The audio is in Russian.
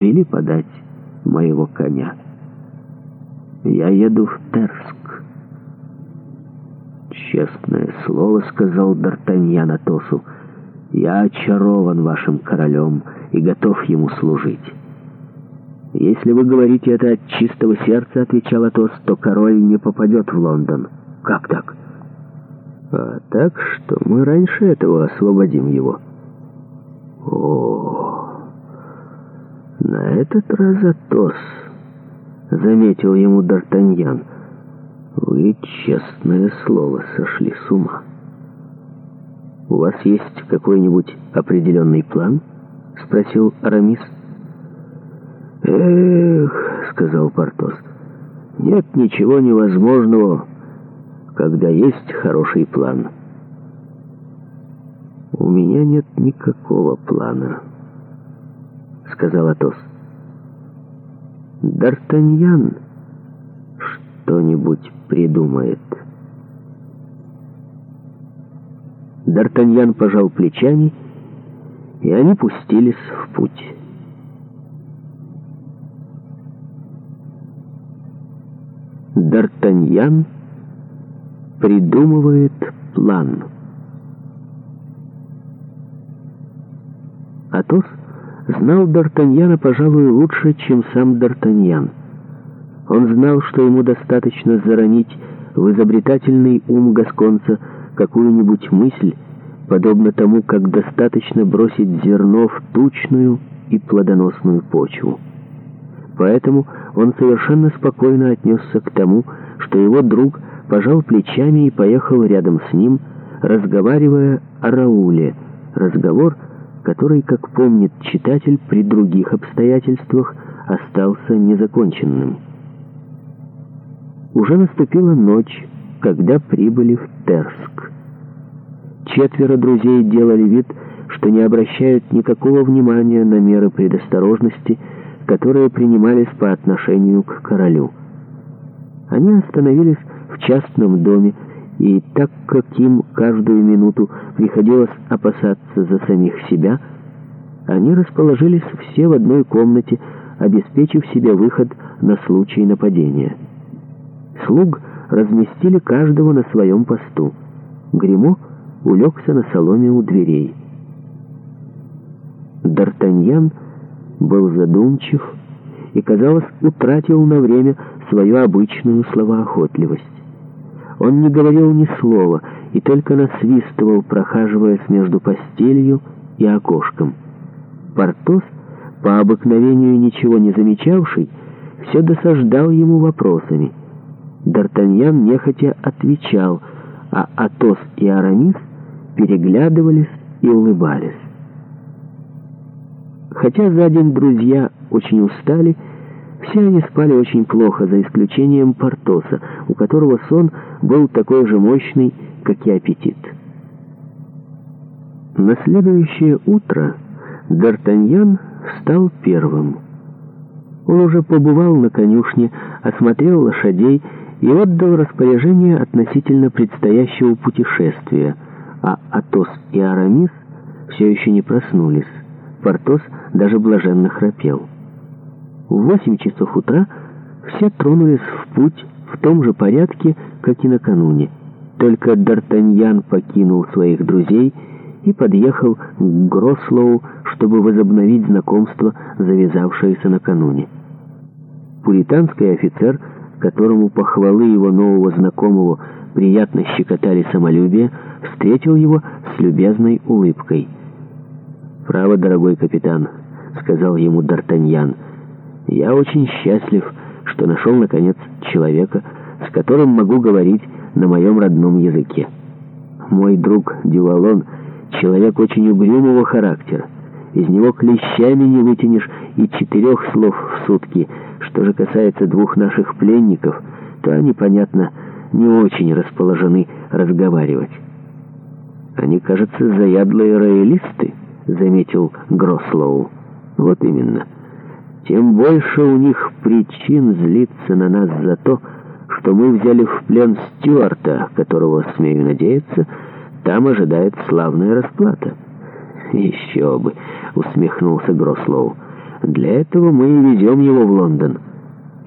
или подать моего коня. Я еду в Терск. Честное слово, сказал Д'Артаньян Атосу, я очарован вашим королем и готов ему служить. Если вы говорите это от чистого сердца, отвечал Атос, то король не попадет в Лондон. Как так? А так, что мы раньше этого освободим его. О-о-о! «На этот раз Атос», — заметил ему Д'Артаньян, — «вы, честное слово, сошли с ума». «У вас есть какой-нибудь определенный план?» — спросил Арамис. «Эх», — сказал Портос, — «нет ничего невозможного, когда есть хороший план». «У меня нет никакого плана», — сказал Атос. «Д'Артаньян что-нибудь придумает». Д'Артаньян пожал плечами, и они пустились в путь. Д'Артаньян придумывает план. Атос — знал Д'Артаньяна, пожалуй, лучше, чем сам Д'Артаньян. Он знал, что ему достаточно заронить в изобретательный ум Гасконца какую-нибудь мысль, подобно тому, как достаточно бросить зерно в тучную и плодоносную почву. Поэтому он совершенно спокойно отнесся к тому, что его друг пожал плечами и поехал рядом с ним, разговаривая о Рауле, разговор, который, как помнит читатель, при других обстоятельствах остался незаконченным. Уже наступила ночь, когда прибыли в Терск. Четверо друзей делали вид, что не обращают никакого внимания на меры предосторожности, которые принимались по отношению к королю. Они остановились в частном доме, и так как им каждую минуту приходилось опасаться за самих себя, они расположились все в одной комнате, обеспечив себе выход на случай нападения. Слуг разместили каждого на своем посту. Гримо улегся на соломе у дверей. Д'Артаньян был задумчив и, казалось, утратил на время свою обычную словоохотливость. Он не говорил ни слова и только насвистывал, прохаживаясь между постелью и окошком. Портос, по обыкновению ничего не замечавший, все досаждал ему вопросами. Д'Артаньян нехотя отвечал, а Атос и Арамис переглядывались и улыбались. Хотя за день друзья очень устали, все они спали очень плохо, за исключением Портоса, у которого сон – был такой же мощный, как и аппетит. На следующее утро Д'Артаньян встал первым. Он уже побывал на конюшне, осмотрел лошадей и отдал распоряжение относительно предстоящего путешествия, а Атос и Арамис все еще не проснулись. Портос даже блаженно храпел. В восемь часов утра все тронулись в путь в том же порядке, как и накануне. Только Д'Артаньян покинул своих друзей и подъехал к Грослоу, чтобы возобновить знакомство, завязавшееся накануне. Пуританский офицер, которому похвалы его нового знакомого приятно щекотали самолюбие, встретил его с любезной улыбкой. «Право, дорогой капитан», — сказал ему Д'Артаньян, — «я очень счастлив» что нашел, наконец, человека, с которым могу говорить на моем родном языке. Мой друг Дювалон — человек очень угрюмого характера. Из него клещами не вытянешь и четырех слов в сутки. Что же касается двух наших пленников, то они, понятно, не очень расположены разговаривать. «Они, кажется, заядлые роялисты», — заметил Грослоу. «Вот именно» тем больше у них причин злиться на нас за то, что мы взяли в плен Стюарта, которого, смею надеяться, там ожидает славная расплата. «Еще бы!» — усмехнулся Грослоу. «Для этого мы и везем его в Лондон».